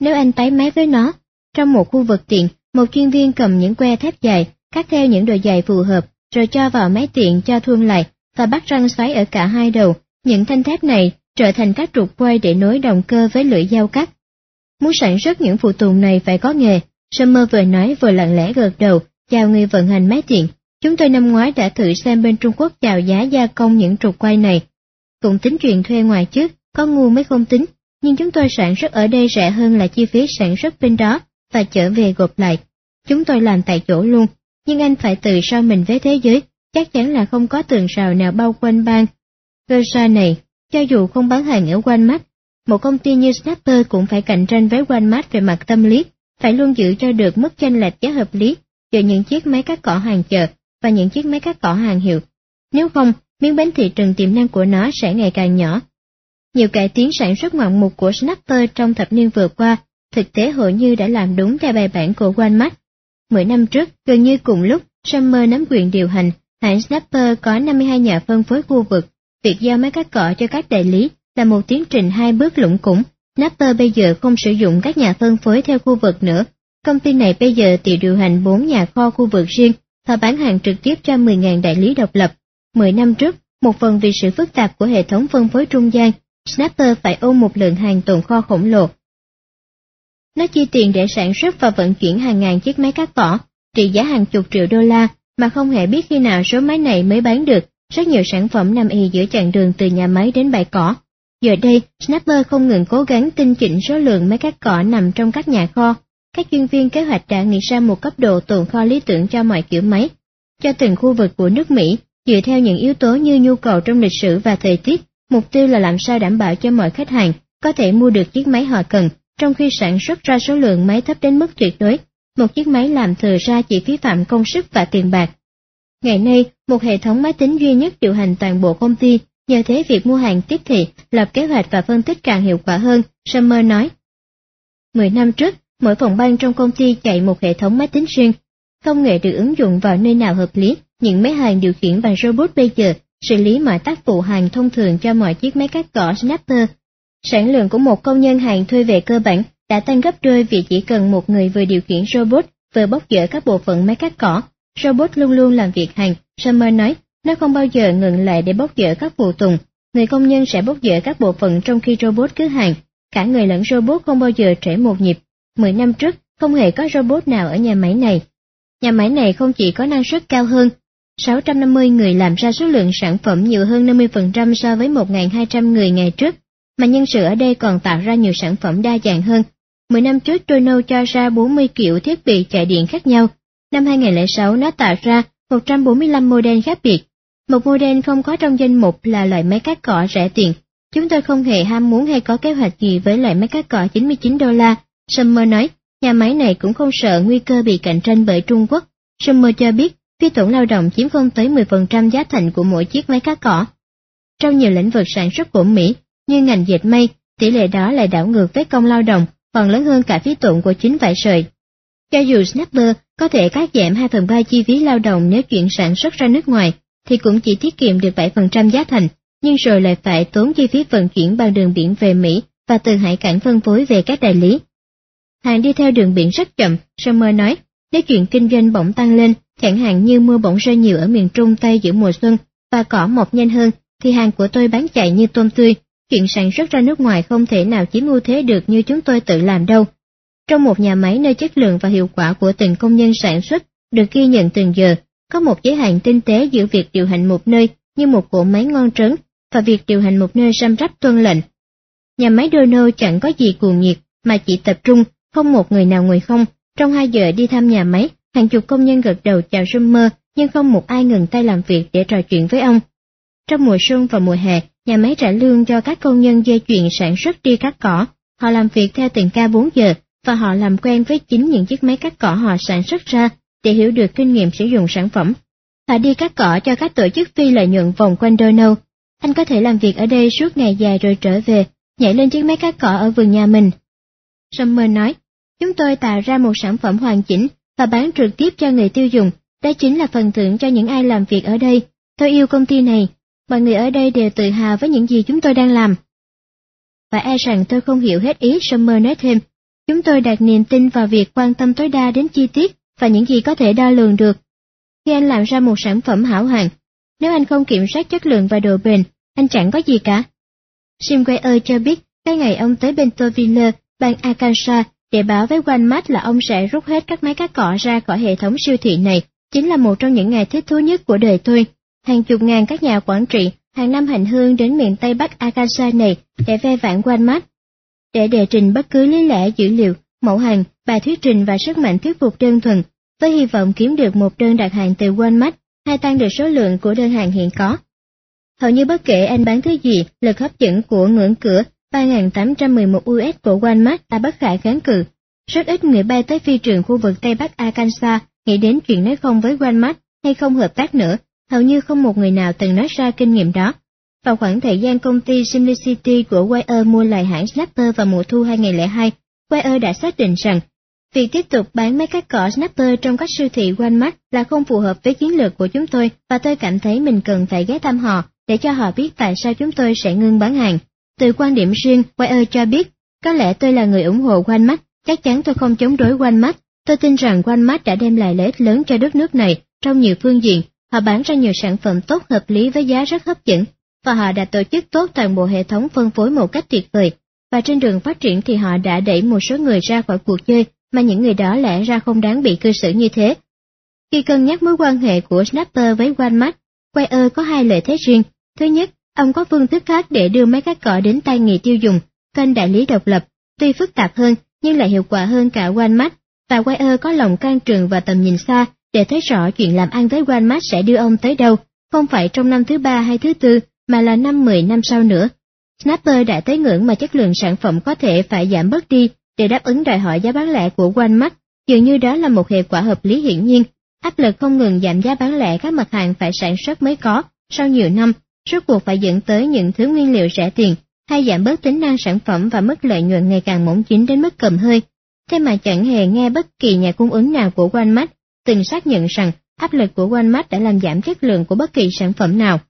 Nếu anh tái máy với nó, trong một khu vực tiện, một chuyên viên cầm những que thép dài, cắt theo những độ dài phù hợp, rồi cho vào máy tiện cho thuôn lại, và bắt răng xoáy ở cả hai đầu. Những thanh thép này trở thành các trục quay để nối động cơ với lưỡi dao cắt. Muốn sản xuất những phụ tùng này phải có nghề, Summer vừa nói vừa lặng lẽ gật đầu, chào người vận hành máy tiện. Chúng tôi năm ngoái đã thử xem bên Trung Quốc chào giá gia công những trục quay này. Cũng tính chuyện thuê ngoài trước, có ngu mới không tính, nhưng chúng tôi sản xuất ở đây rẻ hơn là chi phí sản xuất bên đó, và trở về gộp lại. Chúng tôi làm tại chỗ luôn, nhưng anh phải tự so mình với thế giới, chắc chắn là không có tường rào nào bao quanh bang. sở này, cho dù không bán hàng ở Walmart, một công ty như Snapper cũng phải cạnh tranh với Walmart về mặt tâm lý, phải luôn giữ cho được mức chênh lệch giá hợp lý giữa những chiếc máy cắt cỏ hàng chợ và những chiếc máy cắt cỏ hàng hiệu. Nếu không, miếng bánh thị trường tiềm năng của nó sẽ ngày càng nhỏ. Nhiều cải tiến sản xuất ngoạn mục của Snapper trong thập niên vừa qua, thực tế hầu như đã làm đúng theo bài bản của Walmart. Mười năm trước, gần như cùng lúc, Summer nắm quyền điều hành, hãng Snapper có 52 nhà phân phối khu vực. Việc giao máy cắt cỏ cho các đại lý là một tiến trình hai bước lũng củng. Snapper bây giờ không sử dụng các nhà phân phối theo khu vực nữa. Công ty này bây giờ tự điều hành 4 nhà kho khu vực riêng và bán hàng trực tiếp cho 10.000 đại lý độc lập. 10 năm trước, một phần vì sự phức tạp của hệ thống phân phối trung gian, Snapper phải ôm một lượng hàng tồn kho khổng lồ. Nó chi tiền để sản xuất và vận chuyển hàng ngàn chiếc máy cắt cỏ, trị giá hàng chục triệu đô la, mà không hề biết khi nào số máy này mới bán được, rất nhiều sản phẩm nằm y giữa chặng đường từ nhà máy đến bãi cỏ. Giờ đây, Snapper không ngừng cố gắng tinh chỉnh số lượng máy cắt cỏ nằm trong các nhà kho. Các chuyên viên kế hoạch đã nghĩ ra một cấp độ tồn kho lý tưởng cho mọi kiểu máy, cho từng khu vực của nước Mỹ, dựa theo những yếu tố như nhu cầu trong lịch sử và thời tiết. Mục tiêu là làm sao đảm bảo cho mọi khách hàng có thể mua được chiếc máy họ cần, trong khi sản xuất ra số lượng máy thấp đến mức tuyệt đối. Một chiếc máy làm thừa ra chỉ phí phạm công sức và tiền bạc. Ngày nay, một hệ thống máy tính duy nhất điều hành toàn bộ công ty, nhờ thế việc mua hàng tiếp thị, lập kế hoạch và phân tích càng hiệu quả hơn, Summer nói. Mười năm trước, mỗi phòng ban trong công ty chạy một hệ thống máy tính riêng. Công nghệ được ứng dụng vào nơi nào hợp lý, những máy hàng điều khiển bằng robot bây giờ xử lý mọi tác vụ hàng thông thường cho mọi chiếc máy cắt cỏ Snapper. Sản lượng của một công nhân hàng thuê về cơ bản đã tăng gấp đôi vì chỉ cần một người vừa điều khiển robot vừa bóc dỡ các bộ phận máy cắt cỏ. Robot luôn luôn làm việc hàng, Summer nói, nó không bao giờ ngừng lại để bóc dỡ các phụ tùng. Người công nhân sẽ bóc dỡ các bộ phận trong khi robot cứ hàng. Cả người lẫn robot không bao giờ trễ một nhịp. Mười năm trước, không hề có robot nào ở nhà máy này. Nhà máy này không chỉ có năng suất cao hơn, 650 người làm ra số lượng sản phẩm nhiều hơn 50% so với 1.200 người ngày trước, mà nhân sự ở đây còn tạo ra nhiều sản phẩm đa dạng hơn. Mười năm trước Trono cho ra 40 kiểu thiết bị chạy điện khác nhau. Năm 2006 nó tạo ra 145 model khác biệt. Một model không có trong danh mục là loại máy cắt cỏ rẻ tiền. Chúng tôi không hề ham muốn hay có kế hoạch gì với loại máy cắt cỏ 99 đô la. Summer nói, nhà máy này cũng không sợ nguy cơ bị cạnh tranh bởi Trung Quốc. Summer cho biết, phí tổn lao động chiếm không tới 10% giá thành của mỗi chiếc máy cắt cỏ. Trong nhiều lĩnh vực sản xuất của Mỹ, như ngành dệt may, tỷ lệ đó lại đảo ngược với công lao động, còn lớn hơn cả phí tổn của chính vải sợi. Cho dù Snapper có thể cắt giảm 2 phần 3 chi phí lao động nếu chuyển sản xuất ra nước ngoài, thì cũng chỉ tiết kiệm được 7% giá thành, nhưng rồi lại phải tốn chi phí vận chuyển bằng đường biển về Mỹ và từ hải cảng phân phối về các đại lý. Hàng đi theo đường biển rất chậm, Summer nói, nếu chuyện kinh doanh bỗng tăng lên, chẳng hạn như mưa bỗng rơi nhiều ở miền Trung Tây giữa mùa xuân và cỏ mọc nhanh hơn, thì hàng của tôi bán chạy như tôm tươi, chuyện sản xuất ra nước ngoài không thể nào chiếm ưu thế được như chúng tôi tự làm đâu. Trong một nhà máy nơi chất lượng và hiệu quả của từng công nhân sản xuất được ghi nhận từng giờ, có một giới hạn tinh tế giữa việc điều hành một nơi như một cỗ máy ngon trấn và việc điều hành một nơi răm rắp tuân lệnh. Nhà máy Dono chẳng có gì cuồng nhiệt mà chỉ tập trung, không một người nào ngồi không. Trong hai giờ đi thăm nhà máy, hàng chục công nhân gật đầu chào Summer nhưng không một ai ngừng tay làm việc để trò chuyện với ông. Trong mùa xuân và mùa hè, nhà máy trả lương cho các công nhân dây chuyền sản xuất đi cắt cỏ. Họ làm việc theo từng ca 4 giờ và họ làm quen với chính những chiếc máy cắt cỏ họ sản xuất ra để hiểu được kinh nghiệm sử dụng sản phẩm. Họ đi cắt cỏ cho các tổ chức phi lợi nhuận vòng quanh Donau. Anh có thể làm việc ở đây suốt ngày dài rồi trở về, nhảy lên chiếc máy cắt cỏ ở vườn nhà mình. Summer nói, chúng tôi tạo ra một sản phẩm hoàn chỉnh và bán trực tiếp cho người tiêu dùng, đó chính là phần thưởng cho những ai làm việc ở đây. Tôi yêu công ty này, mọi người ở đây đều tự hào với những gì chúng tôi đang làm. Và e rằng tôi không hiểu hết ý Summer nói thêm, chúng tôi đặt niềm tin vào việc quan tâm tối đa đến chi tiết và những gì có thể đo lường được. Khi anh làm ra một sản phẩm hảo hạng, nếu anh không kiểm soát chất lượng và độ bền, anh chẳng có gì cả. Sim cho biết, cái ngày ông tới Bentonville, bang Arkansas, để báo với Walmart là ông sẽ rút hết các máy cắt cỏ ra khỏi hệ thống siêu thị này, chính là một trong những ngày thích thú nhất của đời tôi. Hàng chục ngàn các nhà quản trị hàng năm hành hương đến miền Tây Bắc Arkansas này để ve vãn Walmart. Để đề trình bất cứ lý lẽ dữ liệu, mẫu hàng, bài thuyết trình và sức mạnh thuyết phục đơn thuần, với hy vọng kiếm được một đơn đặt hàng từ Walmart hay tăng được số lượng của đơn hàng hiện có. Hầu như bất kể anh bán thứ gì, lực hấp dẫn của ngưỡng cửa 3.811 US của Walmart là bất khả kháng cự. Rất ít người bay tới phi trường khu vực Tây Bắc Arkansas nghĩ đến chuyện nói không với Walmart hay không hợp tác nữa, hầu như không một người nào từng nói ra kinh nghiệm đó. Vào khoảng thời gian công ty Simplicity của Wire mua lại hãng Snapper vào mùa thu 2002, Wire đã xác định rằng việc tiếp tục bán máy cắt cỏ Snapper trong các siêu thị Walmart là không phù hợp với chiến lược của chúng tôi và tôi cảm thấy mình cần phải ghé thăm họ để cho họ biết tại sao chúng tôi sẽ ngưng bán hàng. Từ quan điểm riêng, Wire cho biết, có lẽ tôi là người ủng hộ Walmart, chắc chắn tôi không chống đối Walmart. Tôi tin rằng Walmart đã đem lại lợi ích lớn cho đất nước này trong nhiều phương diện. Họ bán ra nhiều sản phẩm tốt hợp lý với giá rất hấp dẫn, và họ đã tổ chức tốt toàn bộ hệ thống phân phối một cách tuyệt vời. Và trên đường phát triển thì họ đã đẩy một số người ra khỏi cuộc chơi mà những người đó lẽ ra không đáng bị cư xử như thế. Khi cân nhắc mối quan hệ của Snapper với Walmart, Wire có hai lợi thế riêng. Thứ nhất, ông có phương thức khác để đưa máy cắt cỏ đến tay người tiêu dùng, kênh đại lý độc lập, tuy phức tạp hơn nhưng lại hiệu quả hơn cả Walmart, và Wire có lòng can trường và tầm nhìn xa để thấy rõ chuyện làm ăn với Walmart sẽ đưa ông tới đâu, không phải trong năm thứ ba hay thứ tư, mà là năm mười năm sau nữa. Snapper đã tới ngưỡng mà chất lượng sản phẩm có thể phải giảm bớt đi để đáp ứng đòi hỏi giá bán lẻ của Walmart, dường như đó là một hệ quả hợp lý hiển nhiên. Áp lực không ngừng giảm giá bán lẻ các mặt hàng phải sản xuất mới có, sau nhiều năm, rốt cuộc phải dẫn tới những thứ nguyên liệu rẻ tiền, hay giảm bớt tính năng sản phẩm và mức lợi nhuận ngày càng mỏng chính đến mức cầm hơi. Thế mà chẳng hề nghe bất kỳ nhà cung ứng nào của Walmart từng xác nhận rằng áp lực của Walmart đã làm giảm chất lượng của bất kỳ sản phẩm nào.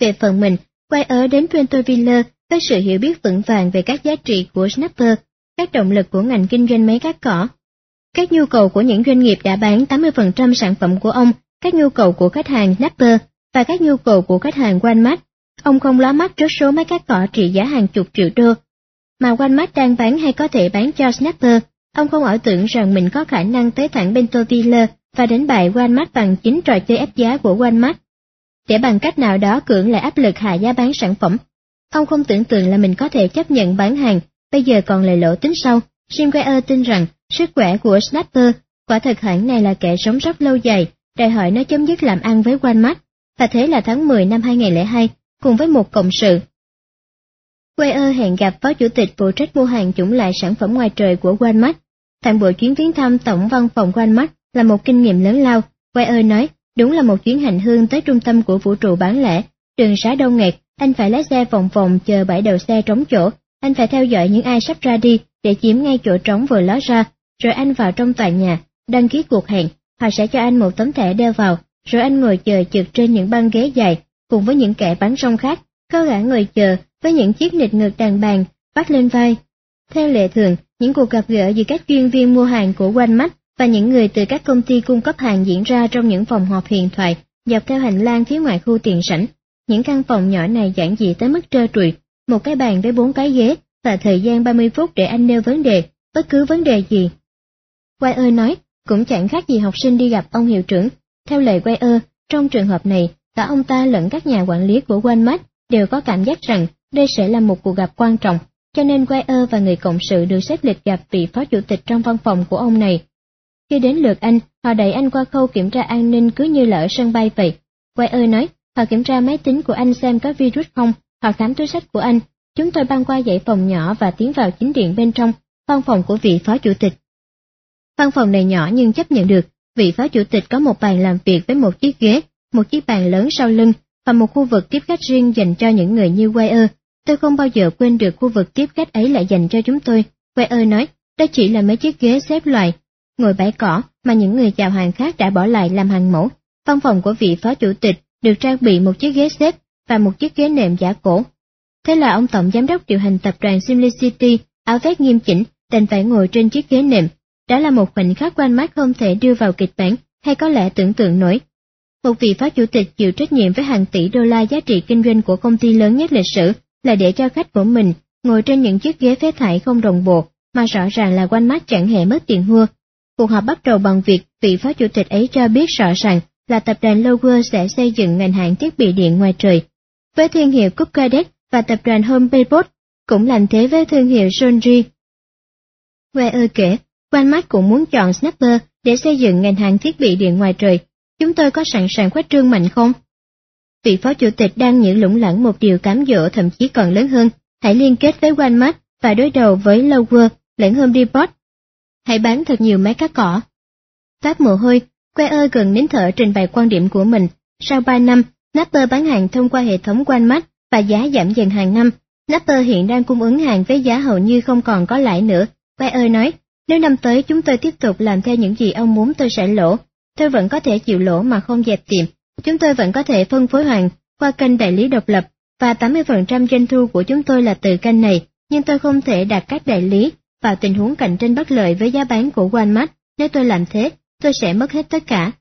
Về phần mình, quay ở đến Prentoville với sự hiểu biết vững vàng về các giá trị của Snapper, các động lực của ngành kinh doanh máy cắt cỏ, các nhu cầu của những doanh nghiệp đã bán 80% sản phẩm của ông, các nhu cầu của khách hàng Snapper và các nhu cầu của khách hàng Walmart. Ông không ló mắt trước số máy cắt cỏ trị giá hàng chục triệu đô, mà Walmart đang bán hay có thể bán cho Snapper. Ông không ảo tưởng rằng mình có khả năng tới thẳng Bentonville và đánh bại Walmart bằng chính trò chơi ép giá của Walmart. Để bằng cách nào đó cưỡng lại áp lực hạ giá bán sản phẩm. Ông không tưởng tượng là mình có thể chấp nhận bán hàng, bây giờ còn lời lỗ tính sau. Simware tin rằng sức khỏe của Snapper, quả thật hãng này là kẻ sống rất lâu dài, đòi hỏi nó chấm dứt làm ăn với Walmart. Và thế là tháng 10 năm 2002, cùng với một cộng sự. Weir hẹn gặp phó chủ tịch phụ trách mua hàng chủng lại sản phẩm ngoài trời của Walmart. Toàn bộ chuyến viếng thăm tổng văn phòng Walmart là một kinh nghiệm lớn lao. Weir nói, đúng là một chuyến hành hương tới trung tâm của vũ trụ bán lẻ. Đường xá đông nghẹt, anh phải lái xe vòng vòng chờ bãi đầu xe trống chỗ. Anh phải theo dõi những ai sắp ra đi để chiếm ngay chỗ trống vừa ló ra. Rồi anh vào trong tòa nhà, đăng ký cuộc hẹn. Họ sẽ cho anh một tấm thẻ đeo vào, rồi anh ngồi chờ chực trên những băng ghế dài, cùng với những kẻ bán rong khác. Có gã người chờ với những chiếc nịt ngực đàn bàn, vắt lên vai. Theo lệ thường, những cuộc gặp gỡ giữa các chuyên viên mua hàng của Walmart và những người từ các công ty cung cấp hàng diễn ra trong những phòng họp huyền thoại dọc theo hành lang phía ngoài khu tiền sảnh. Những căn phòng nhỏ này giản dị tới mức trơ trụi, một cái bàn với bốn cái ghế và thời gian 30 phút để anh nêu vấn đề, bất cứ vấn đề gì. Quay ơi nói, cũng chẳng khác gì học sinh đi gặp ông hiệu trưởng. Theo lời quay ơ, trong trường hợp này, cả ông ta lẫn các nhà quản lý của Walmart đều có cảm giác rằng đây sẽ là một cuộc gặp quan trọng, cho nên quay ơ và người cộng sự được xếp lịch gặp vị phó chủ tịch trong văn phòng của ông này. Khi đến lượt anh, họ đẩy anh qua khâu kiểm tra an ninh cứ như là ở sân bay vậy. Weir nói, họ kiểm tra máy tính của anh xem có virus không, Họ khám túi sách của anh. Chúng tôi băng qua dãy phòng nhỏ và tiến vào chính điện bên trong, văn phòng của vị phó chủ tịch. Văn phòng này nhỏ nhưng chấp nhận được, vị phó chủ tịch có một bàn làm việc với một chiếc ghế, một chiếc bàn lớn sau lưng và một khu vực tiếp khách riêng dành cho những người như Wire. Tôi không bao giờ quên được khu vực tiếp khách ấy lại dành cho chúng tôi. Wire nói, đó chỉ là mấy chiếc ghế xếp loại, ngồi bãi cỏ mà những người chào hàng khác đã bỏ lại làm hàng mẫu. Văn phòng của vị phó chủ tịch được trang bị một chiếc ghế xếp và một chiếc ghế nệm giả cổ. Thế là ông tổng giám đốc điều hành tập đoàn Simplicity, áo vest nghiêm chỉnh, đành phải ngồi trên chiếc ghế nệm. Đó là một khoảnh khắc quan mắt không thể đưa vào kịch bản, hay có lẽ tưởng tượng nổi. Một vị phó chủ tịch chịu trách nhiệm với hàng tỷ đô la giá trị kinh doanh của công ty lớn nhất lịch sử là để cho khách của mình ngồi trên những chiếc ghế phế thải không đồng bộ, mà rõ ràng là quanh mắt chẳng hề mất tiền hua. Cuộc họp bắt đầu bằng việc vị phó chủ tịch ấy cho biết rõ ràng là tập đoàn Lower sẽ xây dựng ngành hàng thiết bị điện ngoài trời. Với thương hiệu Cúp và tập đoàn Home Depot cũng làm thế với thương hiệu Sonri. Weir kể, Walmart cũng muốn chọn Snapper để xây dựng ngành hàng thiết bị điện ngoài trời. Chúng tôi có sẵn sàng khuếch trương mạnh không? Vị phó chủ tịch đang nhử lũng lẳng một điều cám dỗ thậm chí còn lớn hơn. Hãy liên kết với Walmart và đối đầu với Lower lẫn Home Depot. Hãy bán thật nhiều máy cắt cỏ. Phát mồ hôi, Que ơi gần nín thở trình bày quan điểm của mình. Sau 3 năm, Napper bán hàng thông qua hệ thống Walmart và giá giảm dần hàng năm. Napper hiện đang cung ứng hàng với giá hầu như không còn có lãi nữa. Que ơi nói, nếu năm tới chúng tôi tiếp tục làm theo những gì ông muốn tôi sẽ lỗ. Tôi vẫn có thể chịu lỗ mà không dẹp tiệm. Chúng tôi vẫn có thể phân phối hàng qua kênh đại lý độc lập và 80% doanh thu của chúng tôi là từ kênh này, nhưng tôi không thể đặt các đại lý vào tình huống cạnh tranh bất lợi với giá bán của Walmart. Nếu tôi làm thế, tôi sẽ mất hết tất cả.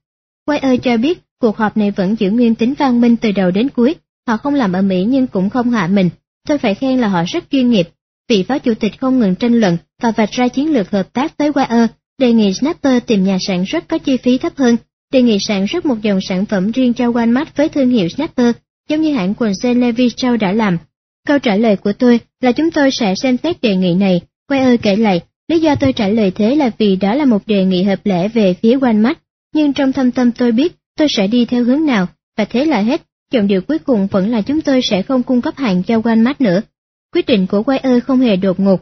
Quay cho biết cuộc họp này vẫn giữ nguyên tính văn minh từ đầu đến cuối, họ không làm ở Mỹ nhưng cũng không hạ mình. Tôi phải khen là họ rất chuyên nghiệp. Vị phó chủ tịch không ngừng tranh luận và vạch ra chiến lược hợp tác với Wire, đề nghị Snapper tìm nhà sản xuất có chi phí thấp hơn, đề nghị sản xuất một dòng sản phẩm riêng cho Walmart với thương hiệu Snapper, giống như hãng quần xe Levi Strauss đã làm. Câu trả lời của tôi là chúng tôi sẽ xem xét đề nghị này, Quay ơi kể lại, lý do tôi trả lời thế là vì đó là một đề nghị hợp lẽ về phía Walmart, nhưng trong thâm tâm tôi biết tôi sẽ đi theo hướng nào, và thế là hết, chọn điều cuối cùng vẫn là chúng tôi sẽ không cung cấp hàng cho Walmart nữa. Quyết định của Quay ơi không hề đột ngột.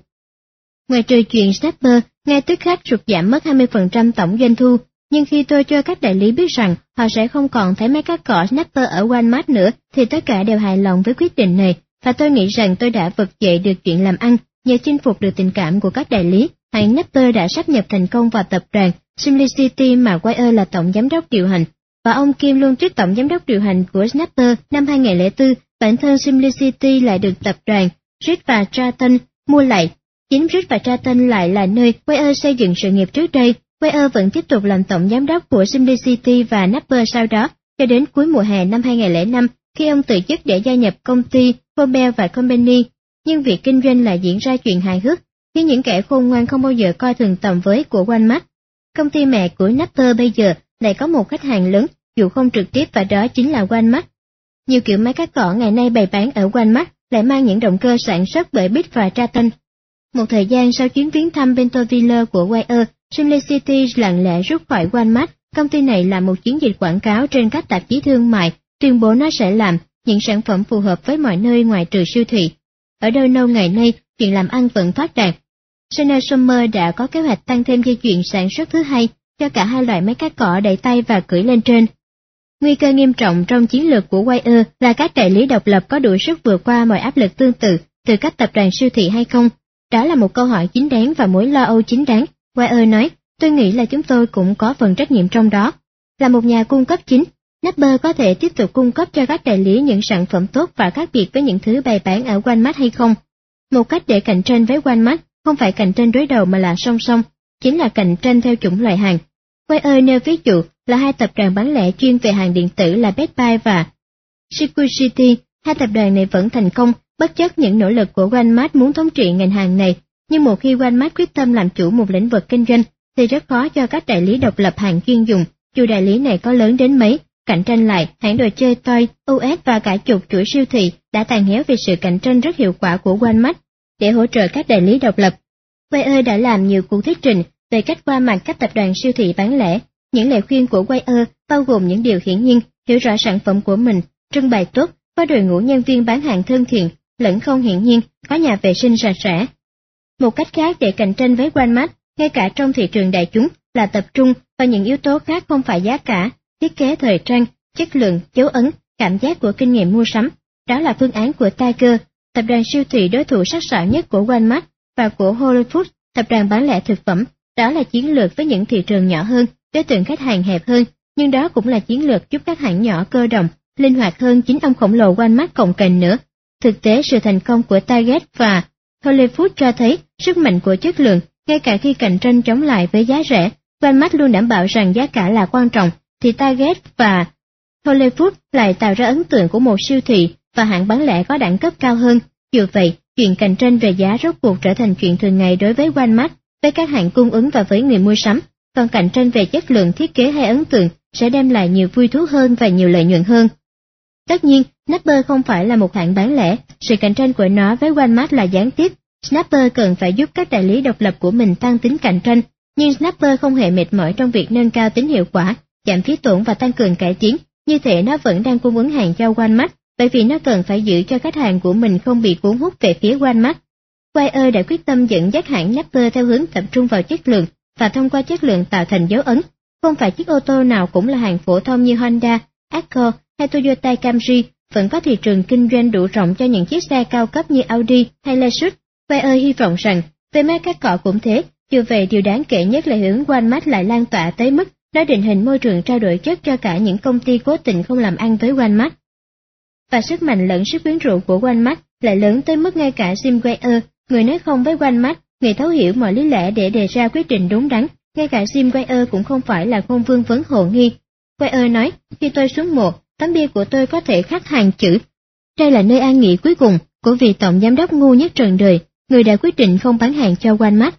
Ngoài trừ chuyện Snapper, ngay tức khắc sụt giảm mất 20% tổng doanh thu, nhưng khi tôi cho các đại lý biết rằng họ sẽ không còn thấy mấy các cỏ Snapper ở Walmart nữa thì tất cả đều hài lòng với quyết định này, và tôi nghĩ rằng tôi đã vực dậy được chuyện làm ăn Nhờ chinh phục được tình cảm của các đại lý, hãng Napper đã sắp nhập thành công vào tập đoàn Simplicity mà Wire là tổng giám đốc điều hành, và ông Kim luôn trước tổng giám đốc điều hành của Snapper năm 2004, bản thân Simplicity lại được tập đoàn Reed và Tratton mua lại. Chính Reed và Tratton lại là nơi Wire xây dựng sự nghiệp trước đây. Wire vẫn tiếp tục làm tổng giám đốc của Simplicity và Napper sau đó, cho đến cuối mùa hè năm 2005, khi ông từ chức để gia nhập công ty Fobel và Company nhưng việc kinh doanh lại diễn ra chuyện hài hước, khiến những kẻ khôn ngoan không bao giờ coi thường tầm với của Walmart. Công ty mẹ của Napper bây giờ lại có một khách hàng lớn, dù không trực tiếp và đó chính là Walmart. Nhiều kiểu máy cắt cỏ ngày nay bày bán ở Walmart lại mang những động cơ sản xuất bởi Bit và Traton. Một thời gian sau chuyến viếng thăm Bentonville của Wire, City lặng lẽ rút khỏi Walmart. Công ty này làm một chiến dịch quảng cáo trên các tạp chí thương mại, tuyên bố nó sẽ làm những sản phẩm phù hợp với mọi nơi ngoài trừ siêu thị. Ở đâu nâu ngày nay, chuyện làm ăn vẫn phát đạt. Sena Summer đã có kế hoạch tăng thêm dây chuyền sản xuất thứ hai cho cả hai loại máy cắt cỏ đẩy tay và cưỡi lên trên. Nguy cơ nghiêm trọng trong chiến lược của Wire là các đại lý độc lập có đủ sức vượt qua mọi áp lực tương tự từ các tập đoàn siêu thị hay không? Đó là một câu hỏi chính đáng và mối lo âu chính đáng. Wire nói, tôi nghĩ là chúng tôi cũng có phần trách nhiệm trong đó. Là một nhà cung cấp chính, Napper có thể tiếp tục cung cấp cho các đại lý những sản phẩm tốt và khác biệt với những thứ bày bán ở Walmart hay không? Một cách để cạnh tranh với Walmart không phải cạnh tranh đối đầu mà là song song, chính là cạnh tranh theo chủng loại hàng. Quay ơi nêu ví dụ là hai tập đoàn bán lẻ chuyên về hàng điện tử là Best Buy và Security, hai tập đoàn này vẫn thành công bất chấp những nỗ lực của Walmart muốn thống trị ngành hàng này, nhưng một khi Walmart quyết tâm làm chủ một lĩnh vực kinh doanh thì rất khó cho các đại lý độc lập hàng chuyên dùng, dù đại lý này có lớn đến mấy Cạnh tranh lại, hãng đồ chơi Toy, US và cả chục chuỗi siêu thị đã tàn héo vì sự cạnh tranh rất hiệu quả của Walmart để hỗ trợ các đại lý độc lập. Wayer đã làm nhiều cuộc thuyết trình về cách qua mặt các tập đoàn siêu thị bán lẻ. Những lời khuyên của Wayer bao gồm những điều hiển nhiên, hiểu rõ sản phẩm của mình, trưng bày tốt có đội ngũ nhân viên bán hàng thân thiện, lẫn không hiển nhiên, có nhà vệ sinh sạch sẽ. Một cách khác để cạnh tranh với Walmart, ngay cả trong thị trường đại chúng, là tập trung vào những yếu tố khác không phải giá cả, thiết kế thời trang, chất lượng, dấu ấn, cảm giác của kinh nghiệm mua sắm. Đó là phương án của Tiger, tập đoàn siêu thị đối thủ sắc sảo nhất của Walmart và của Whole Foods, tập đoàn bán lẻ thực phẩm. Đó là chiến lược với những thị trường nhỏ hơn, đối tượng khách hàng hẹp hơn, nhưng đó cũng là chiến lược giúp các hãng nhỏ cơ động, linh hoạt hơn chính ông khổng lồ Walmart cộng cành nữa. Thực tế sự thành công của Target và Hollywood cho thấy sức mạnh của chất lượng, ngay cả khi cạnh tranh chống lại với giá rẻ, Walmart luôn đảm bảo rằng giá cả là quan trọng, thì Target và Whole Foods lại tạo ra ấn tượng của một siêu thị và hãng bán lẻ có đẳng cấp cao hơn. Dù vậy, chuyện cạnh tranh về giá rốt cuộc trở thành chuyện thường ngày đối với Walmart, với các hãng cung ứng và với người mua sắm, còn cạnh tranh về chất lượng thiết kế hay ấn tượng sẽ đem lại nhiều vui thú hơn và nhiều lợi nhuận hơn. Tất nhiên, Snapper không phải là một hãng bán lẻ, sự cạnh tranh của nó với Walmart là gián tiếp. Snapper cần phải giúp các đại lý độc lập của mình tăng tính cạnh tranh, nhưng Snapper không hề mệt mỏi trong việc nâng cao tính hiệu quả, giảm phí tổn và tăng cường cải tiến, như thể nó vẫn đang cung ứng hàng cho Walmart, bởi vì nó cần phải giữ cho khách hàng của mình không bị cuốn hút về phía Walmart. Wire đã quyết tâm dẫn dắt hãng Napper theo hướng tập trung vào chất lượng và thông qua chất lượng tạo thành dấu ấn. Không phải chiếc ô tô nào cũng là hàng phổ thông như Honda, Accord hay Toyota Camry, vẫn có thị trường kinh doanh đủ rộng cho những chiếc xe cao cấp như Audi hay Lexus. Wire hy vọng rằng, về mát các cọ cũng thế, dù về điều đáng kể nhất là hướng Walmart lại lan tỏa tới mức nó định hình môi trường trao đổi chất cho cả những công ty cố tình không làm ăn với Walmart. Và sức mạnh lẫn sức quyến rũ của Walmart lại lớn tới mức ngay cả Jim Weyer, người nói không với Walmart, người thấu hiểu mọi lý lẽ để đề ra quyết định đúng đắn, ngay cả Jim Weyer cũng không phải là không vương vấn hồ nghi. Weyer nói, khi tôi xuống mộ, tấm bia của tôi có thể khắc hàng chữ. Đây là nơi an nghỉ cuối cùng của vị tổng giám đốc ngu nhất trần đời, người đã quyết định không bán hàng cho Walmart.